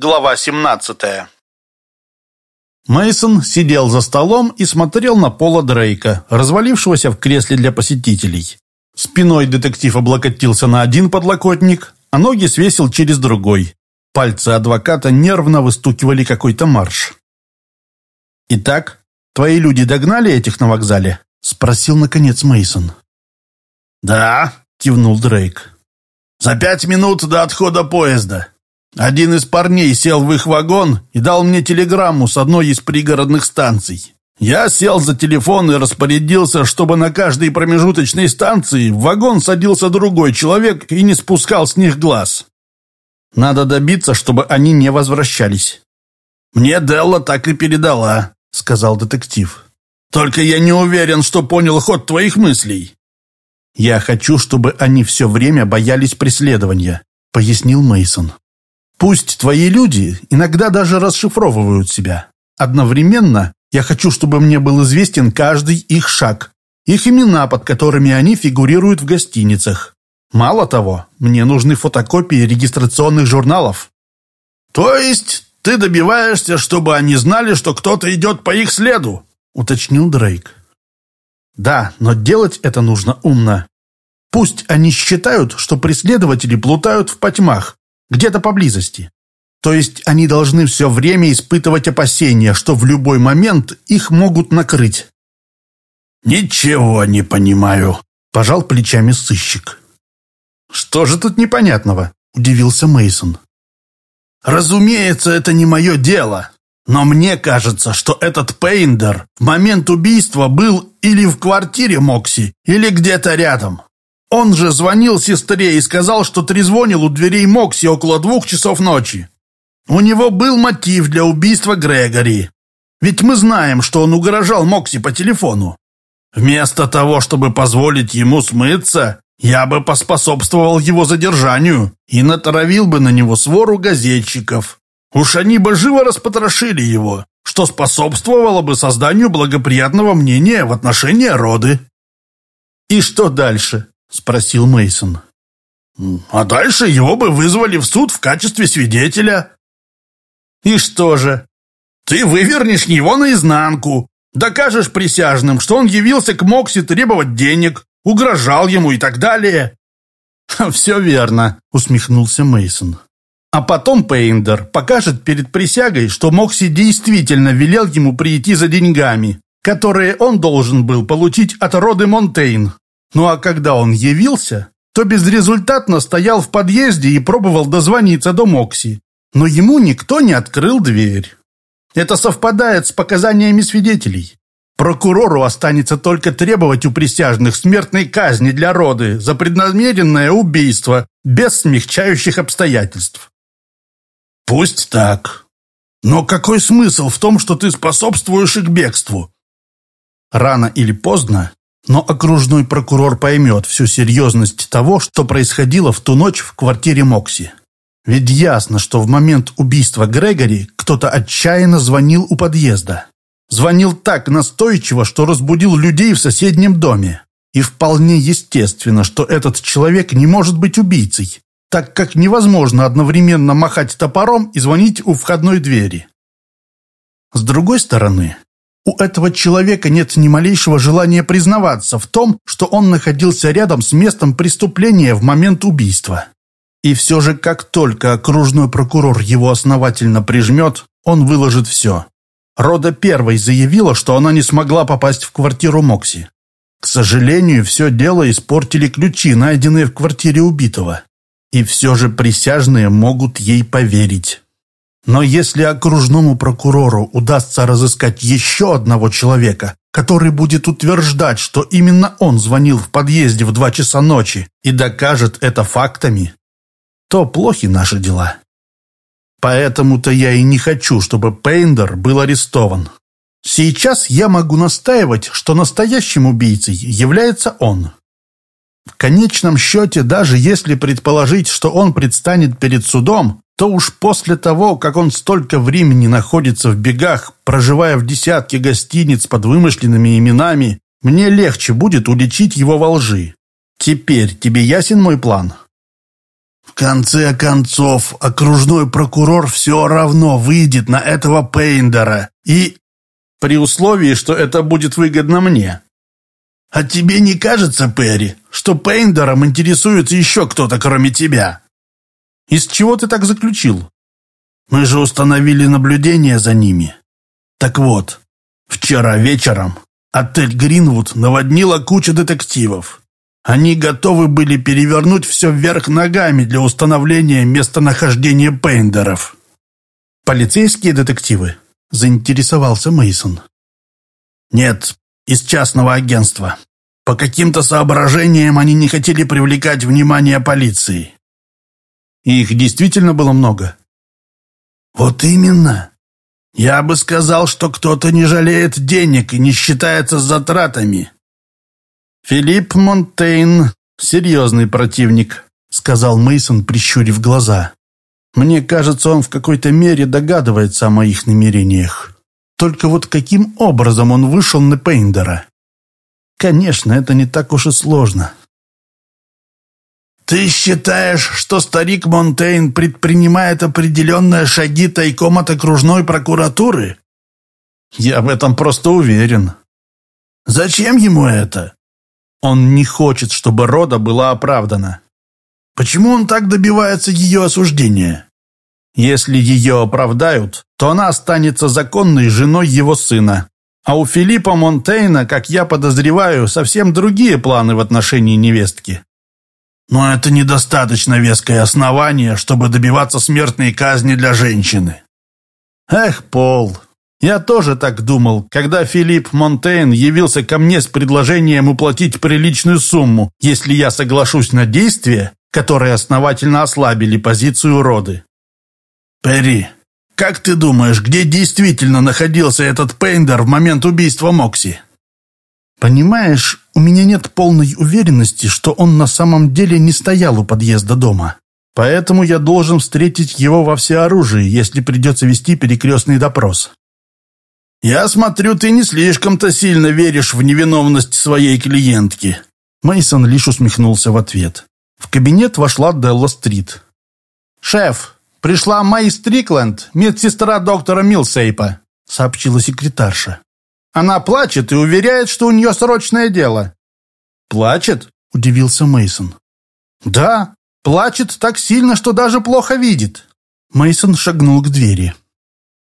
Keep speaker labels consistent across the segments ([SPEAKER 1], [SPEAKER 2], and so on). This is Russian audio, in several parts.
[SPEAKER 1] Глава 17
[SPEAKER 2] Мейсон сидел за столом и смотрел на Пола Дрейка, развалившегося в кресле для посетителей. Спиной детектив облокотился на один подлокотник, а ноги свесил через другой. Пальцы адвоката нервно выстукивали какой-то марш. «Итак, твои люди догнали этих на вокзале?» – спросил, наконец, Мейсон.
[SPEAKER 3] «Да», – кивнул Дрейк. «За пять минут до отхода поезда. Один из парней сел в их вагон и дал мне телеграмму с одной из пригородных станций. Я сел за телефон и распорядился, чтобы на каждой промежуточной станции в вагон садился другой человек и не спускал с них глаз.
[SPEAKER 2] Надо добиться, чтобы они не возвращались.
[SPEAKER 3] «Мне Делла так и передала», — сказал детектив. «Только я не уверен, что понял ход твоих мыслей».
[SPEAKER 2] «Я хочу, чтобы они все время боялись преследования», — пояснил Мейсон. Пусть твои люди иногда даже расшифровывают себя. Одновременно я хочу, чтобы мне был известен каждый их шаг, их имена, под которыми они фигурируют в гостиницах. Мало того, мне нужны фотокопии регистрационных журналов.
[SPEAKER 3] То есть ты добиваешься, чтобы они знали, что кто-то идет по их следу? Уточнил Дрейк.
[SPEAKER 2] Да, но делать это нужно умно. Пусть они считают, что преследователи плутают в потьмах, где-то поблизости. То есть они должны все время испытывать опасения, что в любой момент их могут накрыть.
[SPEAKER 3] «Ничего не понимаю», – пожал плечами сыщик.
[SPEAKER 2] «Что же тут непонятного?» – удивился Мейсон.
[SPEAKER 3] «Разумеется, это не мое дело, но мне кажется, что этот Пейндер в момент убийства был или в квартире Мокси, или где-то рядом. Он же звонил сестре и сказал, что трезвонил у дверей Мокси около двух часов ночи. У него был мотив для убийства Грегори. Ведь мы знаем, что он угрожал Мокси по телефону. Вместо того, чтобы позволить ему смыться, я бы поспособствовал его задержанию и натравил бы на него свору газетчиков. Уж они бы живо распотрошили его, что способствовало бы созданию благоприятного мнения в отношении роды.
[SPEAKER 2] И что дальше? — спросил Мейсон.
[SPEAKER 3] «А дальше его бы вызвали в суд в качестве свидетеля».
[SPEAKER 2] «И что же?»
[SPEAKER 3] «Ты вывернешь его наизнанку, докажешь присяжным, что он явился к Мокси требовать денег, угрожал ему и так далее».
[SPEAKER 2] «Все верно», — усмехнулся Мейсон. А потом Пейндер покажет перед присягой, что Мокси действительно велел ему прийти за деньгами, которые он должен был получить от Роды Монтейн. Ну а когда он явился, то безрезультатно стоял в подъезде и пробовал дозвониться до Мокси. Но ему никто не открыл дверь. Это совпадает с показаниями свидетелей. Прокурору останется только требовать у присяжных смертной казни для Роды за преднамеренное убийство без смягчающих обстоятельств.
[SPEAKER 3] Пусть так. Но какой смысл в том, что ты способствуешь их бегству?
[SPEAKER 2] Рано или поздно но окружной прокурор поймет всю серьезность того, что происходило в ту ночь в квартире Мокси. Ведь ясно, что в момент убийства Грегори кто-то отчаянно звонил у подъезда. Звонил так настойчиво, что разбудил людей в соседнем доме. И вполне естественно, что этот человек не может быть убийцей, так как невозможно одновременно махать топором и звонить у входной двери. С другой стороны, у этого человека нет ни малейшего желания признаваться в том, что он находился рядом с местом преступления в момент убийства. И все же, как только окружной прокурор его основательно прижмет, он выложит все. Рода первой заявила, что она не смогла попасть в квартиру Мокси. К сожалению, все дело испортили ключи, найденные в квартире убитого. И все же присяжные могут ей поверить. Но если окружному прокурору удастся разыскать еще одного человека, который будет утверждать, что именно он звонил в подъезде в два часа ночи и докажет это фактами, то плохи наши дела. Поэтому-то я и не хочу, чтобы Пейндер был арестован. Сейчас я могу настаивать, что настоящим убийцей является он. В конечном счете, даже если предположить, что он предстанет перед судом, то уж после того, как он столько времени находится в бегах, проживая в десятке гостиниц под вымышленными именами, мне легче будет уличить его во лжи. Теперь тебе ясен мой план?»
[SPEAKER 3] В конце концов, окружной прокурор все равно выйдет на этого Пейндера и...
[SPEAKER 2] При условии, что это будет выгодно мне.
[SPEAKER 3] А тебе не кажется, Перри, что Пейндером интересуется еще кто-то, кроме тебя?
[SPEAKER 2] Из чего ты так заключил?
[SPEAKER 3] Мы же установили наблюдение за ними. Так вот, вчера вечером отель «Гринвуд» наводнила куча детективов. Они готовы были перевернуть все вверх ногами для установления местонахождения Пейндеров.
[SPEAKER 2] «Полицейские детективы?» – заинтересовался Мейсон.
[SPEAKER 3] «Нет, из частного агентства. По каким-то соображениям они не хотели привлекать внимание полиции».
[SPEAKER 2] «Их действительно было много?»
[SPEAKER 3] «Вот именно. Я бы сказал, что кто-то не жалеет денег и не считается затратами».
[SPEAKER 2] «Филипп Монтейн – серьезный противник», – сказал Мейсон, прищурив глаза. «Мне кажется, он в какой-то мере догадывается о моих намерениях. Только вот каким образом он вышел на Пейндера? Конечно, это не так уж и сложно.
[SPEAKER 3] «Ты считаешь, что старик Монтейн предпринимает определенные шаги тайком от окружной прокуратуры?»
[SPEAKER 2] «Я в этом просто уверен».
[SPEAKER 3] «Зачем ему это?»
[SPEAKER 2] «Он не хочет, чтобы Рода была оправдана».
[SPEAKER 3] «Почему он так добивается ее осуждения?»
[SPEAKER 2] «Если ее оправдают, то она останется законной женой его сына. А у Филиппа Монтейна, как я подозреваю, совсем другие планы в отношении невестки».
[SPEAKER 3] Но это недостаточно веское основание, чтобы добиваться смертной казни для женщины.
[SPEAKER 2] Эх, Пол, я тоже так думал, когда Филипп Монтейн явился ко мне с предложением уплатить приличную сумму, если я соглашусь на действия, которые основательно ослабили позицию роды.
[SPEAKER 3] Перри, как ты думаешь, где действительно находился этот Пейндер в момент убийства Мокси?
[SPEAKER 2] Понимаешь, у меня нет полной уверенности, что он на самом деле не стоял у подъезда дома. Поэтому я должен встретить его во всеоружии, если придется вести перекрестный допрос.
[SPEAKER 3] Я смотрю, ты не слишком-то сильно веришь в невиновность своей клиентки.
[SPEAKER 2] Мейсон лишь усмехнулся в ответ. В кабинет вошла Делла Стрит. «Шеф, пришла Мэй Стрикленд, медсестра доктора Милсейпа», сообщила секретарша. Она плачет и уверяет, что у нее срочное дело.
[SPEAKER 3] Плачет?
[SPEAKER 2] Удивился Мейсон. Да, плачет так сильно, что даже плохо видит. Мейсон шагнул к двери.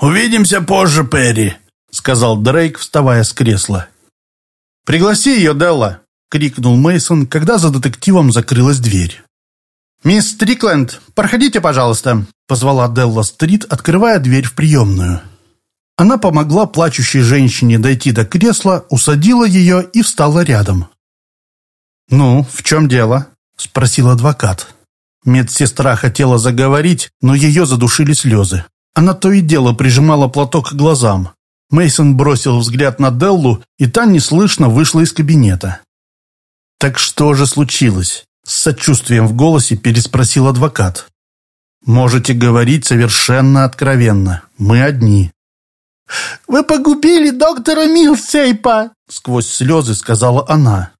[SPEAKER 3] «Увидимся позже, Перри», — сказал Дрейк, вставая с кресла.
[SPEAKER 2] «Пригласи ее, Делла», — крикнул Мейсон, когда за детективом закрылась дверь. «Мисс Стрикленд, проходите, пожалуйста», — позвала Делла Стрит, открывая дверь в приемную. Она помогла плачущей женщине дойти до кресла, усадила ее и встала рядом. «Ну, в чем дело?» – спросил адвокат. Медсестра хотела заговорить, но ее задушили слезы. Она то и дело прижимала платок к глазам. Мейсон бросил взгляд на Деллу, и та неслышно вышла из кабинета. «Так что же случилось?» – с сочувствием в голосе переспросил адвокат. «Можете говорить совершенно откровенно. Мы одни».
[SPEAKER 1] «Вы погубили доктора Милсейпа!»
[SPEAKER 2] Сквозь слезы сказала она.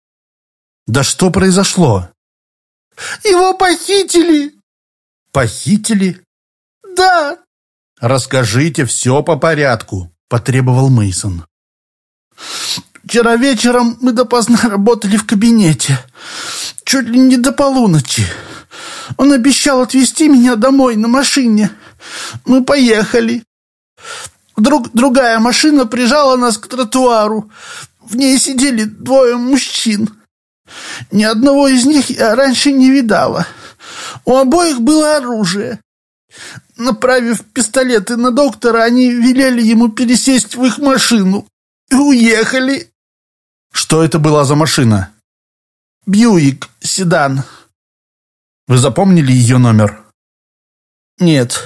[SPEAKER 2] «Да что произошло?»
[SPEAKER 1] «Его похитили!»
[SPEAKER 2] «Похитили?»
[SPEAKER 1] «Да!»
[SPEAKER 2] «Расскажите все по порядку», — потребовал Мейсон.
[SPEAKER 1] «Вчера вечером мы допоздна работали в кабинете. Чуть ли не до полуночи. Он обещал отвезти меня домой на машине. Мы поехали. Вдруг другая машина прижала нас к тротуару. В ней сидели двое мужчин. Ни одного из них я раньше не видала. У обоих было оружие. Направив пистолеты на доктора, они велели ему пересесть в их машину и уехали.
[SPEAKER 2] Что это была за машина?
[SPEAKER 1] Бьюик, седан.
[SPEAKER 2] Вы запомнили ее номер?
[SPEAKER 1] Нет.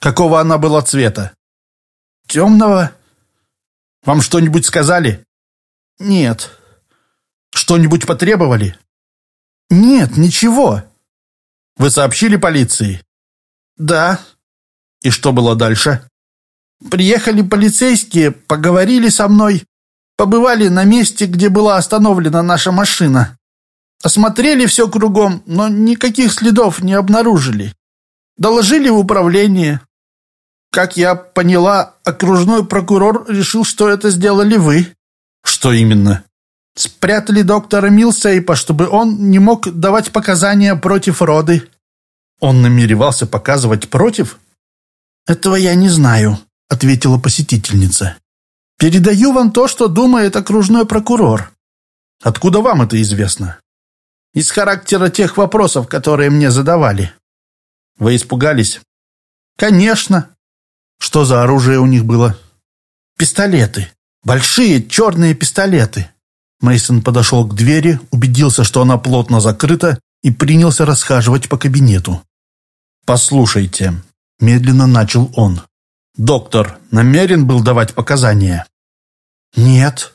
[SPEAKER 2] Какого она была цвета?
[SPEAKER 1] Темного?
[SPEAKER 2] Вам что-нибудь сказали?
[SPEAKER 1] Нет.
[SPEAKER 2] Что-нибудь потребовали?
[SPEAKER 1] Нет, ничего.
[SPEAKER 2] Вы сообщили полиции?
[SPEAKER 1] Да.
[SPEAKER 2] И что было дальше?
[SPEAKER 1] Приехали полицейские, поговорили со мной, побывали на месте, где была остановлена наша машина. Осмотрели все кругом, но никаких следов не обнаружили. Доложили в управление. Как я поняла, окружной прокурор решил, что это сделали вы.
[SPEAKER 2] Что именно?
[SPEAKER 1] Спрятали доктора Милсейпа, чтобы он не мог давать показания против роды.
[SPEAKER 2] Он намеревался показывать против?
[SPEAKER 1] Этого я не знаю, ответила посетительница. Передаю вам то, что думает окружной прокурор.
[SPEAKER 2] Откуда вам это известно?
[SPEAKER 1] Из характера тех вопросов, которые мне задавали.
[SPEAKER 2] Вы испугались?
[SPEAKER 1] Конечно.
[SPEAKER 2] Что за оружие у них было?
[SPEAKER 1] Пистолеты. Большие черные пистолеты.
[SPEAKER 2] Мейсон подошел к двери, убедился, что она плотно закрыта, и принялся расхаживать по кабинету. «Послушайте», — медленно начал он. «Доктор намерен был давать показания?»
[SPEAKER 1] «Нет».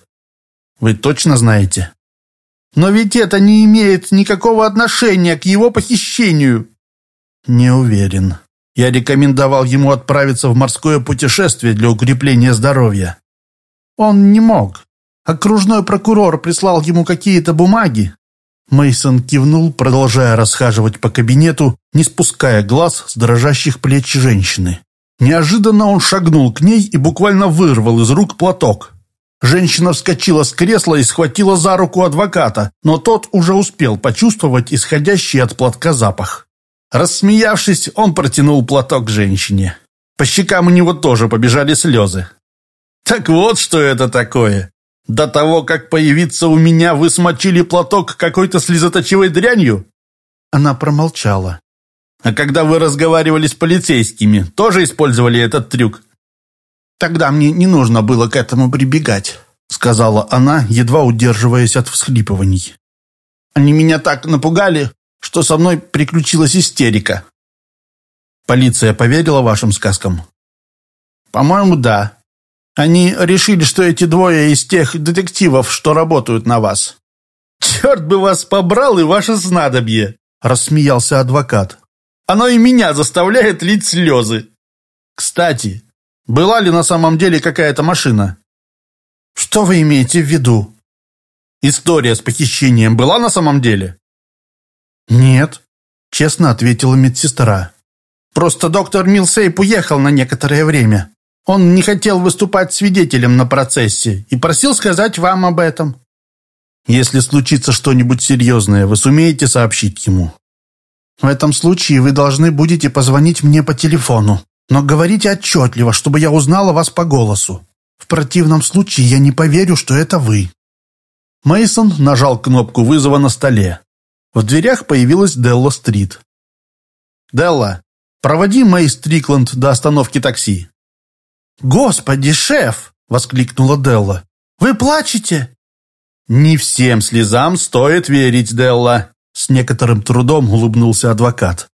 [SPEAKER 2] «Вы точно знаете?»
[SPEAKER 1] «Но ведь это не имеет никакого отношения к его похищению».
[SPEAKER 2] «Не уверен. Я рекомендовал ему отправиться в морское путешествие для укрепления здоровья».
[SPEAKER 1] «Он не мог. Окружной прокурор прислал ему какие-то бумаги».
[SPEAKER 2] Мейсон кивнул, продолжая расхаживать по кабинету, не спуская глаз с дрожащих плеч женщины. Неожиданно он шагнул к ней и буквально вырвал из рук платок. Женщина вскочила с кресла и схватила за руку адвоката, но тот уже успел почувствовать исходящий от платка запах. Рассмеявшись, он протянул платок женщине. По щекам у него тоже побежали слезы. «Так вот, что это такое! До того, как появиться у меня, вы смочили платок какой-то слезоточивой дрянью?»
[SPEAKER 1] Она промолчала.
[SPEAKER 2] «А когда вы разговаривали с полицейскими, тоже использовали этот трюк?»
[SPEAKER 1] «Тогда мне не нужно было к этому прибегать», сказала она, едва удерживаясь от всхлипываний. «Они меня так напугали, что со мной приключилась истерика».
[SPEAKER 2] «Полиция поверила вашим сказкам?»
[SPEAKER 1] «По-моему, да. Они решили, что эти двое из тех детективов, что работают на вас».
[SPEAKER 2] «Черт бы вас побрал и ваше снадобье!» – рассмеялся адвокат. «Оно и меня заставляет лить слезы. Кстати, была ли на самом деле какая-то машина?»
[SPEAKER 1] «Что вы имеете в виду?»
[SPEAKER 2] «История с похищением была на самом деле?»
[SPEAKER 1] «Нет», – честно ответила медсестра. «Просто доктор Милсейп уехал на некоторое время. Он не хотел выступать свидетелем на процессе и просил сказать вам об этом».
[SPEAKER 2] «Если случится что-нибудь серьезное, вы сумеете сообщить ему?»
[SPEAKER 1] «В этом случае вы должны будете позвонить мне по телефону, но говорите отчетливо, чтобы я узнала вас по голосу. В противном случае я не поверю, что это вы».
[SPEAKER 2] Мейсон нажал кнопку вызова на столе. В дверях появилась Делла Стрит. «Делла, проводи Мэй Стрикланд до остановки такси».
[SPEAKER 1] «Господи, шеф!» — воскликнула Делла. «Вы плачете?»
[SPEAKER 2] «Не всем слезам стоит верить, Делла», — с некоторым трудом улыбнулся адвокат.